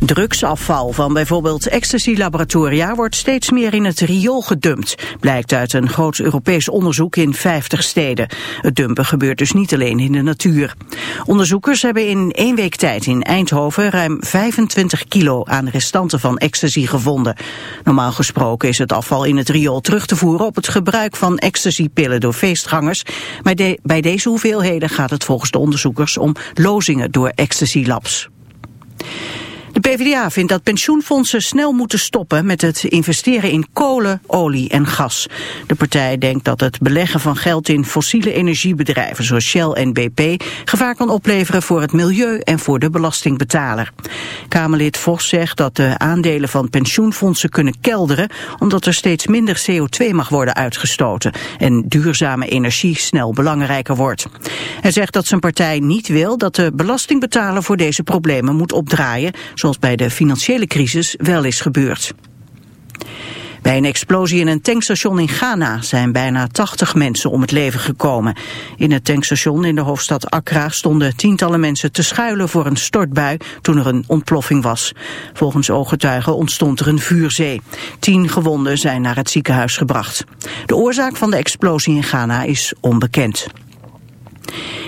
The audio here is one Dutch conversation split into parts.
Drugsafval van bijvoorbeeld ecstasy-laboratoria wordt steeds meer in het riool gedumpt, blijkt uit een groot Europees onderzoek in 50 steden. Het dumpen gebeurt dus niet alleen in de natuur. Onderzoekers hebben in één week tijd in Eindhoven ruim 25 kilo aan restanten van ecstasy gevonden. Normaal gesproken is het afval in het riool terug te voeren op het gebruik van ecstasypillen door feestgangers, maar bij deze hoeveelheden gaat het volgens de onderzoekers om lozingen door ecstasy-labs. De PvdA vindt dat pensioenfondsen snel moeten stoppen met het investeren in kolen, olie en gas. De partij denkt dat het beleggen van geld in fossiele energiebedrijven zoals Shell en BP gevaar kan opleveren voor het milieu en voor de belastingbetaler. Kamerlid Vos zegt dat de aandelen van pensioenfondsen kunnen kelderen omdat er steeds minder CO2 mag worden uitgestoten en duurzame energie snel belangrijker wordt. Hij zegt dat zijn partij niet wil dat de belastingbetaler voor deze problemen moet opdraaien zoals bij de financiële crisis wel is gebeurd. Bij een explosie in een tankstation in Ghana zijn bijna 80 mensen om het leven gekomen. In het tankstation in de hoofdstad Accra stonden tientallen mensen te schuilen voor een stortbui toen er een ontploffing was. Volgens ooggetuigen ontstond er een vuurzee. Tien gewonden zijn naar het ziekenhuis gebracht. De oorzaak van de explosie in Ghana is onbekend.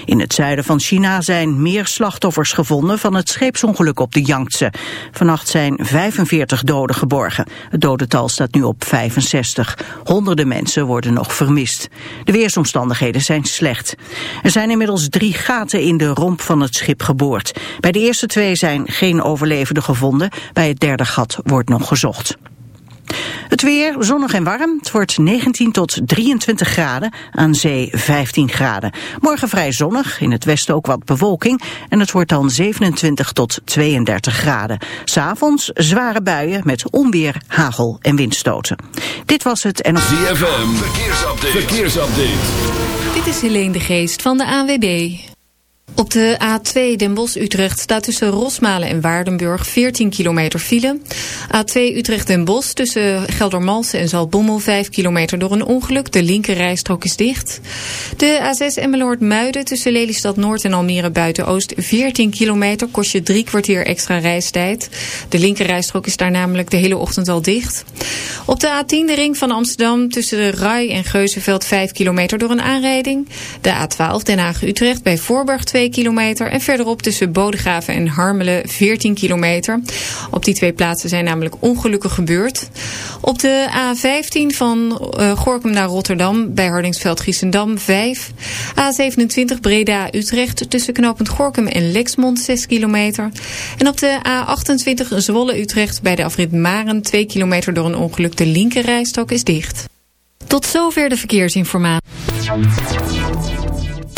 In het zuiden van China zijn meer slachtoffers gevonden van het scheepsongeluk op de Yangtze. Vannacht zijn 45 doden geborgen. Het dodental staat nu op 65. Honderden mensen worden nog vermist. De weersomstandigheden zijn slecht. Er zijn inmiddels drie gaten in de romp van het schip geboord. Bij de eerste twee zijn geen overlevenden gevonden. Bij het derde gat wordt nog gezocht. Het weer zonnig en warm. Het wordt 19 tot 23 graden. Aan zee 15 graden. Morgen vrij zonnig. In het westen ook wat bewolking. En het wordt dan 27 tot 32 graden. S'avonds zware buien met onweer, hagel en windstoten. Dit was het en... ZFM. Verkeersupdate. Verkeersupdate. Dit is Helene de Geest van de ANWB. Op de A2 Den Bosch-Utrecht staat tussen Rosmalen en Waardenburg 14 kilometer file. A2 Utrecht-Den Bosch tussen Geldermalsen en Zaltbommel 5 kilometer door een ongeluk. De linker rijstrook is dicht. De A6 Emmeloord-Muiden tussen Lelystad Noord en Almere Buiten-Oost 14 kilometer. Kost je drie kwartier extra reistijd. De linker rijstrook is daar namelijk de hele ochtend al dicht. Op de A10 de ring van Amsterdam tussen de Rai en Geuzenveld 5 kilometer door een aanrijding. De A12 Den Haag-Utrecht bij Voorburg 2 kilometer. En verderop tussen Bodegraven en Harmelen 14 kilometer. Op die twee plaatsen zijn namelijk ongelukken gebeurd. Op de A15 van uh, Gorkum naar Rotterdam bij Hardingsveld-Giessendam 5. A27 Breda-Utrecht tussen knooppunt Gorkum en Lexmond 6 kilometer. En op de A28 Zwolle-Utrecht bij de afrit Maren 2 kilometer door een ongeluk. De linkerrijstok is dicht. Tot zover de verkeersinformatie.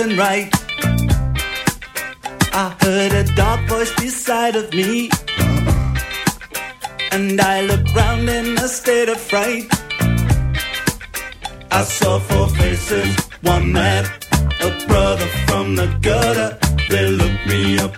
and right. I heard a dark voice beside of me. And I looked round in a state of fright. I saw four faces, one man, a brother from the gutter. They looked me up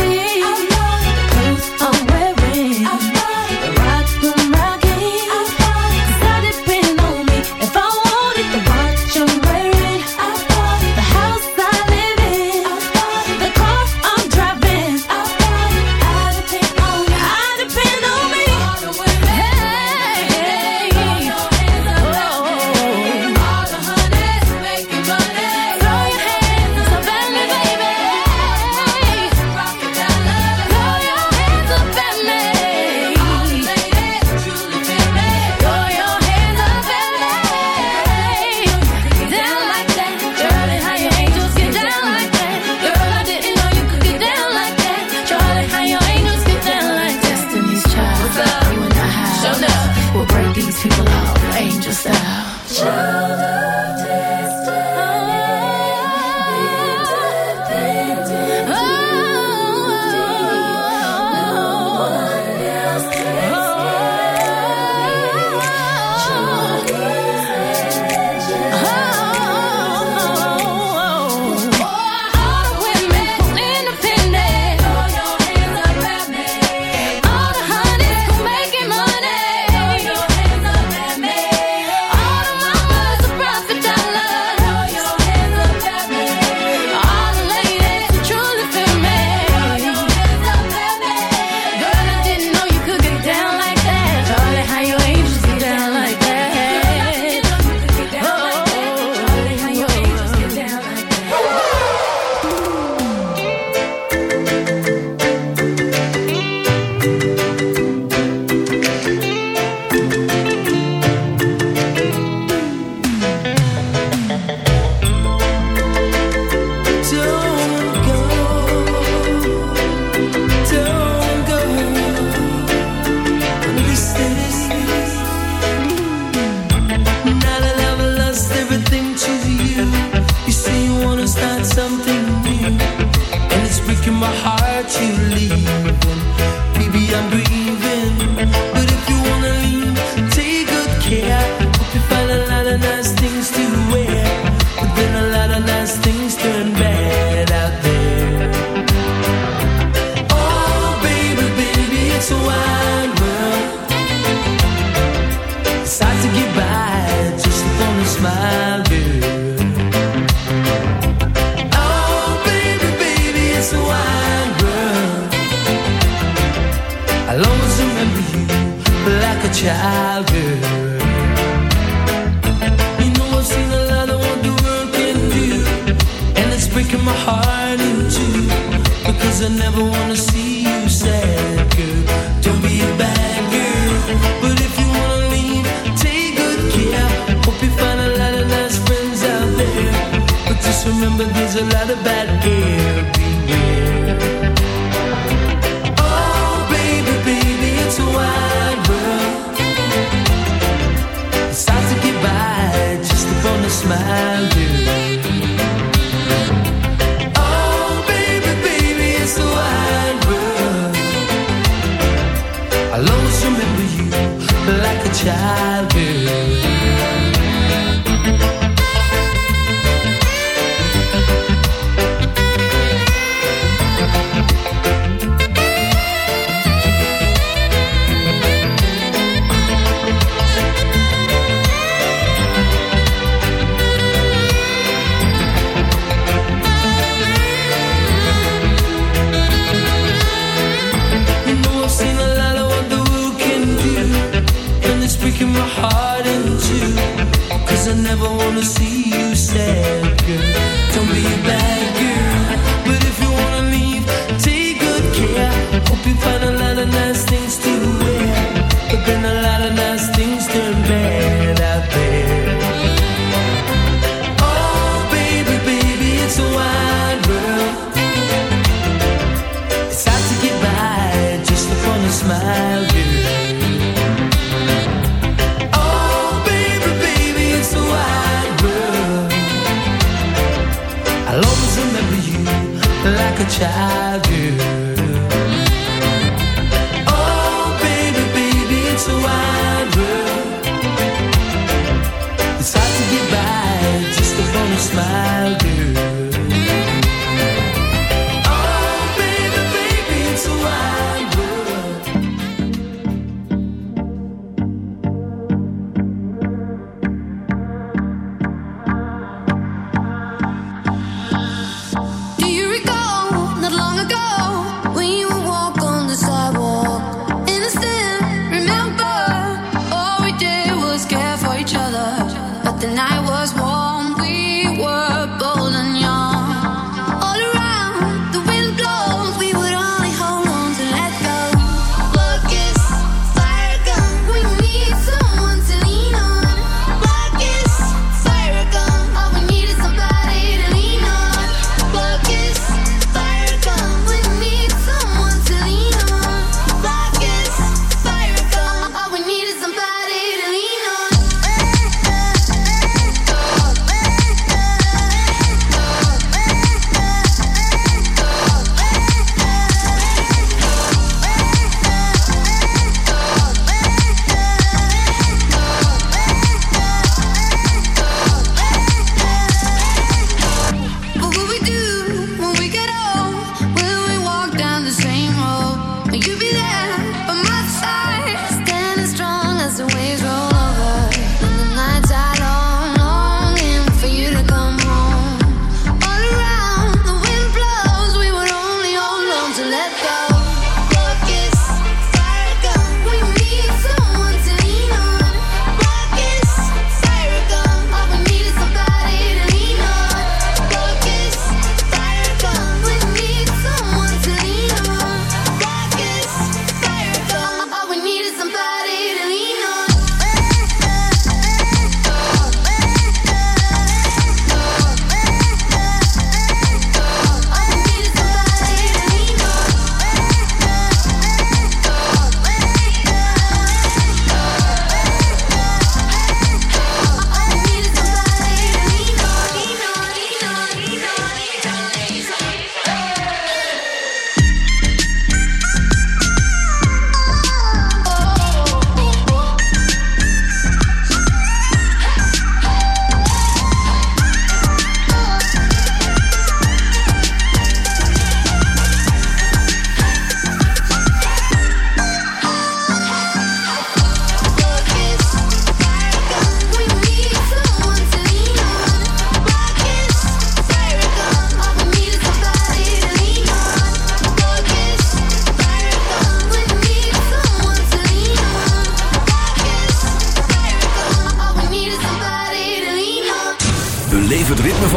see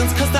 reasons, cause